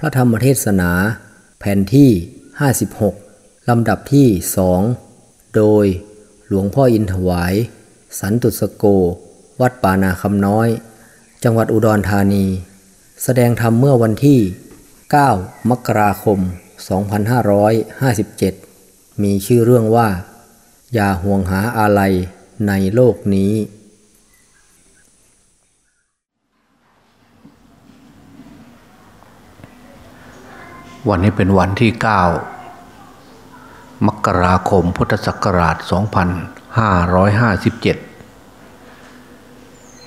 พระธรรมเทศนา แผ่นที่ 56 ลำดับที่สองโดยหลวงพ่ออินถวาย สันตุสโก วัดป่านาคำน้อย จังหวัดอุดรธานี แสดงธรรมเมื่อวันที่ 9 มกราคม 2557 มีชื่อเรื่องว่า อย่าห่วงหาอะไรในโลกนี้ วันนี้เป็นวันที่ 9 มกราคมพุทธศักราช 2557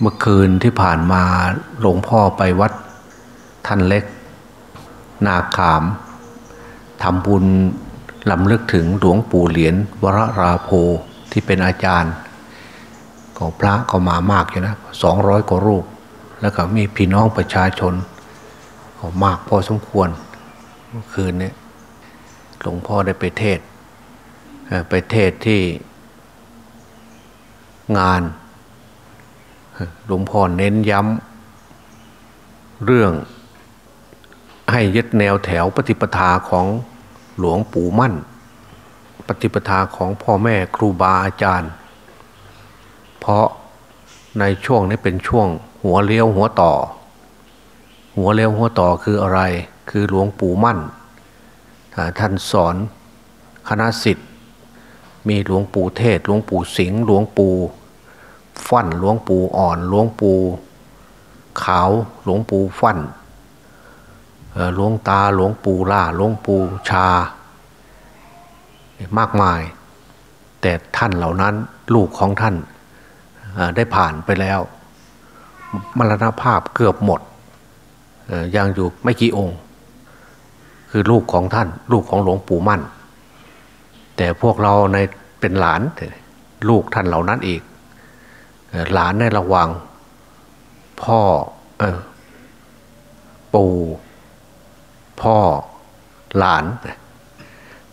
เมื่อคืนที่ผ่านมาหลวงพ่อไปวัดท่านเล็ก นาขามทำบุญลำลึกถึงหลวงปู่เหรียญวรราโพที่เป็นอาจารย์ของพระก็มามากอยู่นะสองร้อยกว่ารูป แล้วก็มีพี่น้องประชาชนก็มากพอสมควร มื่อคืนนี้หลวงพ่อได้ไปเทศไปเทศที่งานหลวงพ่อเน้นย้ำเรื่องให้ยึดแนวแถวปฏิปทาของหลวงปู่มั่น ปฏิปทาของพ่อแม่ครูบาอาจารย์ เพราะในช่วงนี้เป็นช่วงหัวเลี้ยวหัวต่อ หัวเลี้ยวหัวต่อคืออะไร คือหลวงปู่มั่น ท่านสอนคณะสิทธิ์มีหลวงปู่เทศ หลวงปู่สิงห์หลวงปู่ฟั่นหลวงปู่อ่อน หลวงปู่ขาว หลวงปู่ฟั่นหลวงตาหลวงปู่ล่าหลวงปู่ชา มากมาย แต่ท่านเหล่านั้นลูกของท่านได้ผ่านไปแล้ว มรณภาพเกือบหมดยังอยู่ไม่กี่องค์ คือลูกของท่าน ลูกของหลวงปู่มั่น แต่พวกเราในเป็นหลานลูกท่านเหล่านั้นอีกเอ่อหลานในระหว่างพ่อเออปู่พ่อหลาน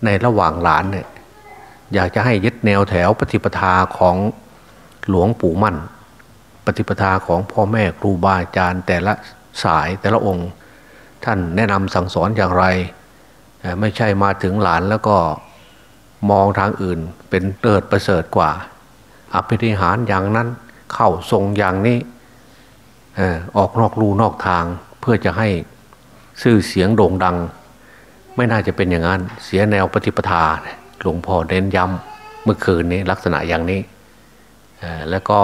ในระหว่างหลานเนี่ยอยากจะให้ยึดแนวแถวปฏิปทาของหลวงปู่มั่น ปฏิปทาของพ่อแม่ครูบาอาจารย์แต่ละสายแต่ละองค์ ท่านแนะนำสั่งสอนอย่างไร ไม่ใช่มาถึงหลานแล้วก็มองทางอื่นเป็นเติดประเสริฐกว่า อภิธิหารอย่างนั้นเข้าทรงอย่างนี้ออกนอกรูนอกทางเพื่อจะให้ชื่อเสียงโด่งดัง ไม่น่าจะเป็นอย่างนั้น เสียแนวปฏิปทาหลวงพ่อเน้นย้ำเมื่อคืนนี้ลักษณะอย่างนี้แล้วก็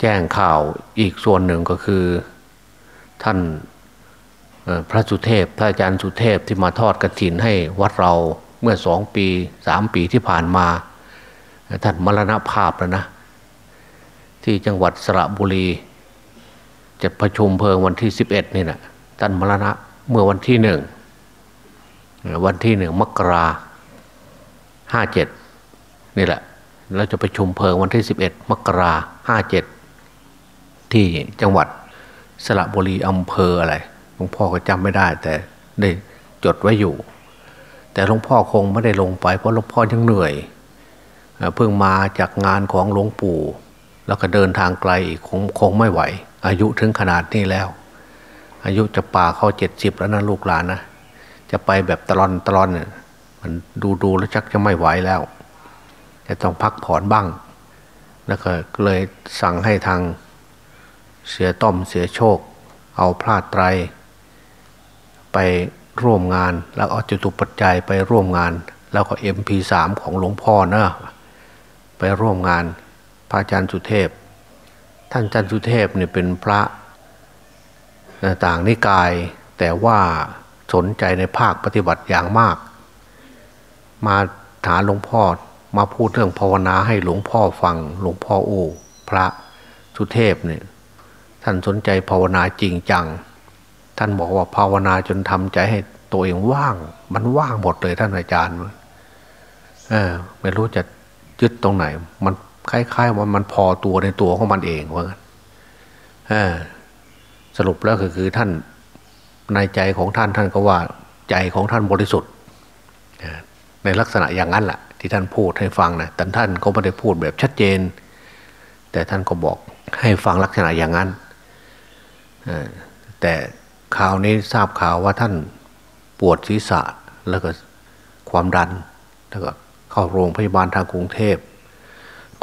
แจ้งข่าวอีกส่วนหนึ่งก็คือ ท่านพระสุเทพพระอาจารย์สุเทพที่มาทอดกระถินให้วัดเราเมื่อสองปีสามปีที่ผ่านมา ท่านมรณภาพแล้วนะ ที่จังหวัดสระบุรี จะประชุมเพลิงวันที่สิบเอ็ดนี่นะท่านมรณะเมื่อวันที่หนึ่งวันที่หนึ่งมกราห้าเจ็ดนี่แหละ เราจะประชุมเพลิงวันที่11มกราห้าเจ็ดที่จังหวัด สระบุรีอำเภออะไรหลวงพ่อก็จำไม่ได้ แต่ได้จดไว้อยู่ แต่หลวงพ่อคงไม่ได้ลงไปเพราะหลวงพ่อยังเหนื่อยเอ่อเพิ่งมาจากงานของหลวงปู่ แล้วก็เดินทางไกลอีกคงคงไม่ไหว อายุถึงขนาดนี้แล้ว อายุจะป่าเข้าเจ็ดสิบแล้วนะลูกหลานนะจะไปแบบตลอนตลอนเนี่ยมันดูดูแล้วชักจะไม่ไหวแล้วจะต้องพักผ่อนบ้างแล้วก็เลยสั่งให้ทาง เสียต้อมเสียโชค เอาพลาดไตร ไปร่วมงานแล้วเอาจตุปัจจัยไปร่วมงาน แล้วก็ MP3 ของหลวงพ่อนะไปร่วมงานพระอาจารย์สุเทพ ท่านอาจารย์สุเทพเนี่ยเป็นพระต่างนิกาย แต่ว่าสนใจในภาคปฏิบัติอย่างมาก มาถามหลวงพ่อมาพูดเรื่องภาวนาให้หลวงพ่อฟังหลวงพ่อโอ้พระสุเทพเนี่ย ท่านสนใจภาวนาจริงจัง ท่านบอกว่าภาวนาจนทำใจให้ตัวเองว่าง มันว่างหมดเลยท่านอาจารย์เออไม่รู้จะยึดตรงไหน มันคล้ายๆว่ามันพอตัวในตัวของมันเองว่าเออสรุปแล้วก็คือท่านในใจของท่านท่านก็ว่าใจของท่านบริสุทธิ์ในลักษณะอย่างนั้นแหละที่ท่านพูดให้ฟังนะแต่ท่านก็ไม่ได้พูดแบบชัดเจน แต่ท่านก็บอกให้ฟังลักษณะอย่างนั้น แต่ข่าวนี้ทราบข่าวว่าท่านปวดศีรษะแล้วก็ความดัน แล้วก็เข้าโรงพยาบาลทางกรุงเทพ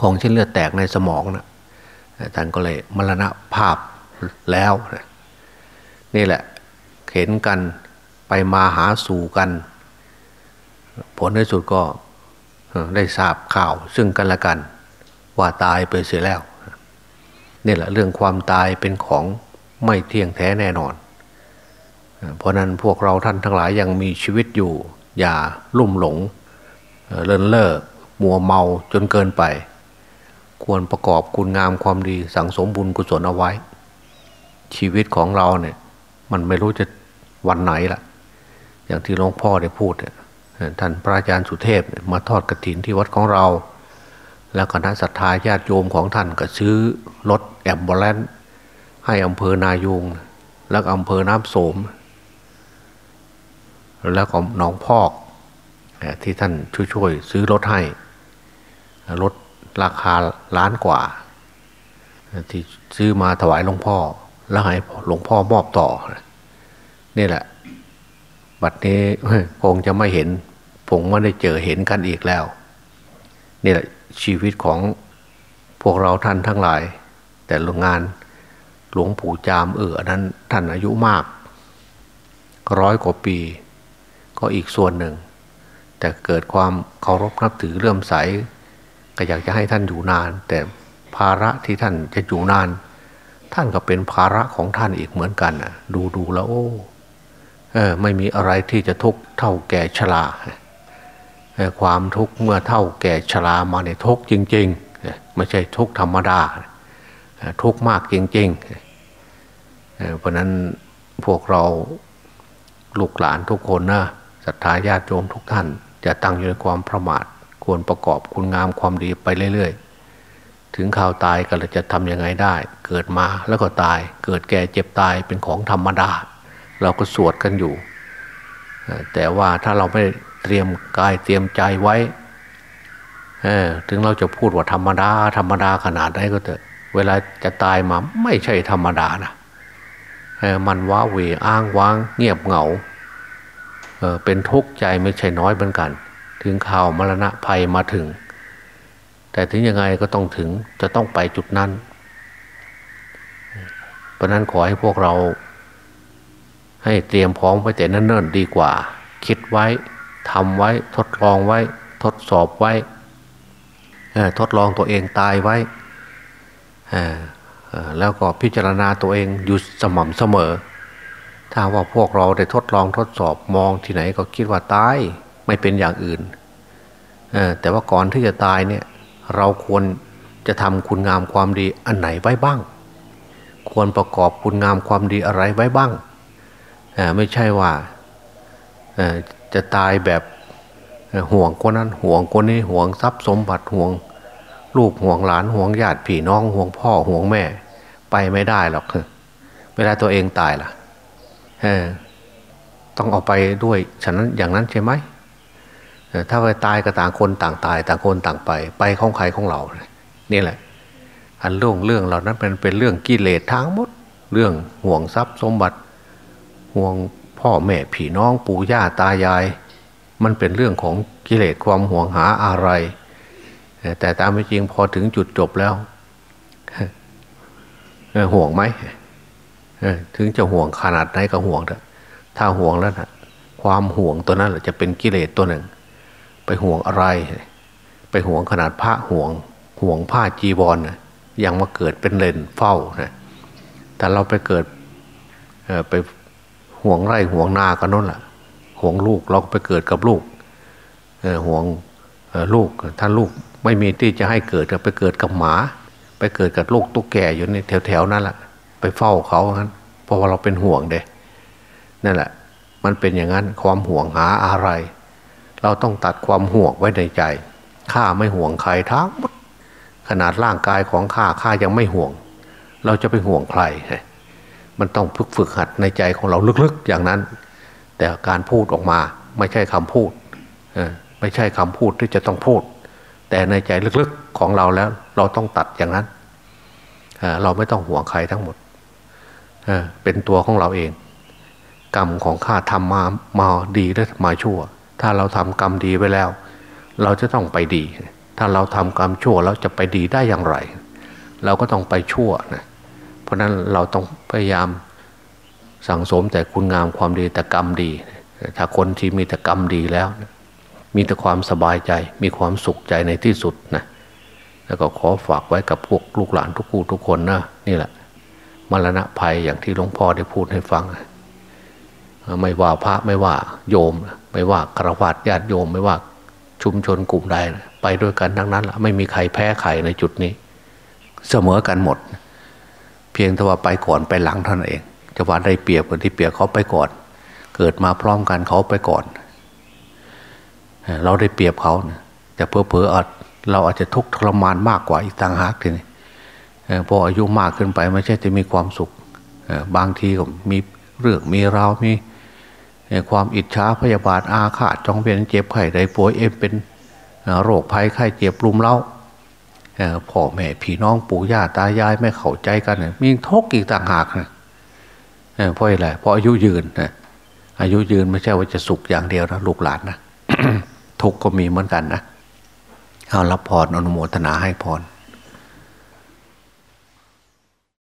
ของเช่นเลือดแตกในสมองนะท่านก็เลยมรณภาพแล้วนี่แหละเข็นกันไปมาหาสู่กัน ผลในสุดก็ได้ทราบข่าวซึ่งกันและกัน ว่าตายไปเสียแล้วนี่แหละเรื่องความตายเป็นของ ไม่เที่ยงแท้แน่นอน เพราะนั้นพวกเราท่านทั้งหลายยังมีชีวิตอยู่ อย่าลุ่มหลงเลินเล่อมัวเมาจนเกินไป ควรประกอบคุณงามความดีสั่งสมบุญกุศลเอาไว้ ชีวิตของเราเนี่ย มันไม่รู้จะวันไหนละอย่างที่หลวงพ่อได้พูดท่านพระอาจารย์สุเทพมาทอดกระถินที่วัดของเรา แล้วคณะศรัทธาญาติโยมของท่านก็ซื้อรถแอมบูเลน ให้อำเภอนายูงแล้วอำเภอน้ำโสม แล้วก็หนองพอกที่ท่านช่วยๆซื้อรถให้ รถราคาล้านกว่า ที่ซื้อมาถวายหลวงพ่อ แล้วให้หลวงพ่อมอบต่อ นี่แหละ บัดนี้คงจะไม่เห็นผมไม่ได้เจอเห็นกันอีกแล้ว นี่แหละชีวิตของพวกเราท่านทั้งหลาย แต่โรงงาน หลวงปู่จามเอออันนั้นท่านอายุมากร้อยกว่าปี ก็อีกส่วนหนึ่ง แต่เกิดความเคารพนับถือเลื่อมใส ก็อยากจะให้ท่านอยู่นาน แต่ภาระที่ท่านจะอยู่นาน ท่านก็เป็นภาระของท่านอีกเหมือนกันนะดูดูแล้วโอ้เออไม่มีอะไรที่จะทุกข์เท่าแก่ชราความทุกข์เมื่อเท่าแก่ชรามาเนี่ยทุกจริงๆ ไม่ใช่ทุกธรรมดา ทุกข์มากจริงๆเพราะนั้นพวกเราลูกหลานทุกคนนะศรัทธาญาติโยมทุกท่าน จะตั้งอยู่ในความประมาท ควรประกอบคุณงามความดีไปเรื่อยๆ ถึงข่าวตายก็จะทำยังไงได้ เกิดมาแล้วก็ตาย เกิดแก่เจ็บตายเป็นของธรรมดา เราก็สวดกันอยู่ แต่ว่าถ้าเราไม่เตรียมกายเตรียมใจไว้ถึงเราจะพูดว่าธรรมดาธรรมดาขนาดไหนก็เถอะ เวลาจะตายมาไม่ใช่ธรรมดานะมันว้าเวอ้างว้าง เงียบเหงาเเป็นทุกข์ใจไม่ใช่น้อยเหมือนกัน ถึงข่าวมรณะภัยมาถึง แต่ถึงยังไงก็ต้องถึงจะต้องไปจุดนั้นเพราะนั้นขอให้พวกเรา ให้เตรียมพร้อมไว้แต่เนิ่นๆดีกว่า คิดไว้ทำไว้ทดลองไว้ ทดสอบไว้ทดลองตัวเองตายไว้ แล้วก็พิจารณาตัวเองอยู่สม่ำเสมอ ถ้าว่าพวกเราได้ทดลองทดสอบมองที่ไหนก็คิดว่าตายไม่เป็นอย่างอื่น แต่ว่าก่อนที่จะตายเนี่ยเราควรจะทำคุณงามความดีอันไหนไว้บ้าง ควรประกอบคุณงามความดีอะไรไว้บ้าง ไม่ใช่ว่าจะตายแบบห่วงคนนั้นห่วงคนนี้ห่วงทรัพย์สมบัติห่วง ลูกห่วงหลานห่วงญาติพี่น้องห่วงพ่อห่วงแม่ ไปไม่ได้หรอกเวลาตัวเองตายล่ะต้องเอาไปด้วยฉะนั้นอย่างนั้นใช่ไหมถ้าไปตายก็ต่างคนต่างตาย ต่างคนต่างไป ไปของใครของเรานี่แหละ อันเรื่องเรื่องเหล่านั้นเป็นเป็นเรื่องกิเลสทั้งหมด เรื่องห่วงทรัพย์สมบัติห่วงพ่อแม่พี่น้องปู่ย่าตายาย มันเป็นเรื่องของกิเลสความห่วงหาอะไร แต่ตามจริงพอถึงจุดจบแล้วห่วงไหมถึงจะห่วงขนาดไหนก็ห่วงเถอะถ้าห่วงแล้วนะความห่วงตัวนั้นจะเป็นกิเลสตัวหนึ่ง ไปห่วงอะไร ไปห่วงขนาดผ้าห่วง ห่วงผ้าจีวรนะยังมาเกิดเป็นเลนเฝ้านะแต่เราไปเกิดไปห่วงไร่ห่วงนากันนั่นแหละห่วงลูกเราไปเกิดกับลูกห่วง ลูกถ้าลูกไม่มีที่จะให้เกิดไปเกิดกับหมา ไปเกิดกับลูกตุ๊กแกอยู่ในแถวๆนั้นแหละไปเฝ้าเขางั้นเพราะว่าเราเป็นห่วงเด้นั่นแหละ มันเป็นอย่างนั้นความห่วงหาอะไร เราต้องตัดความห่วงไว้ในใจข้าไม่ห่วงใครทั้งหมดขนาดร่างกายของข้าข้ายังไม่ห่วง เราจะไปห่วงใคร มันต้องฝึกฝึกหัดในใจของเราลึกๆอย่างนั้น แต่การพูดออกมาไม่ใช่คำพูด ไม่ใช่คำพูดที่จะต้องพูด แต่ในใจลึกๆของเราแล้ว เราต้องตัดอย่างนั้น เราไม่ต้องห่วงใครทั้งหมด เป็นตัวของเราเอง กรรมของข้าทำมามาดีและมาชั่ว ถ้าเราทำกรรมดีไว้แล้ว เราจะต้องไปดี ถ้าเราทำกรรมชั่วเราจะไปดีได้อย่างไร เราก็ต้องไปชั่วนะเพราะนั้นเราต้องพยายามสั่งสมแต่คุณงามความดีแต่กรรมดี ถ้าคนที่มีแต่กรรมดีแล้ว มีแต่ความสบายใจ มีความสุขใจในที่สุดนะแล้วก็ขอฝากไว้กับพวกลูกหลานทุกคู่ทุกคนนะนี่แหละมรณะภัยอย่างที่หลวงพ่อได้พูดให้ฟัง ไม่ว่าพระไม่ว่าโยม ไม่ว่าครวญญาติโยม ไม่ว่าชุมชนกลุ่มใดไปด้วยกันทั้งนั้นละไม่มีใครแพ้ใครในจุดนี้ เสมอกันหมด เพียงแต่ว่าไปก่อนไปหลังท่านเองจะว่าได้เปรียบคนที่เปรียบเขาไปก่อน เกิดมาพร้อมกันเขาไปก่อน เราได้เปรียบเขาแต่เพอเพออาจเราอาจจะทุกข์ทรมานมากกว่าอีกต่างหากทีนี้พออายุมากขึ้นไปไม่ใช่จะมีความสุขบางทีก็มีเรื่องมีราวมีความอิจฉาพยาบาทอาฆาตจองเวียนเจ็บไข้ได้ป่วยเอ็มเป็นโรคภัยไข้เจ็บรุมเล้าพ่อแม่พี่น้องปู่ย่าตายายไม่เข้าใจกันมีทุกข์อีกต่างหากนะเพราะอะไรเพราะอายุยืนนะอายุยืนไม่ใช่ว่าจะสุขอย่างเดียวนะลูกหลานนะ ทุกข์ก็มีเหมือนกันนะเอารับพรอนุโมทนาให้พร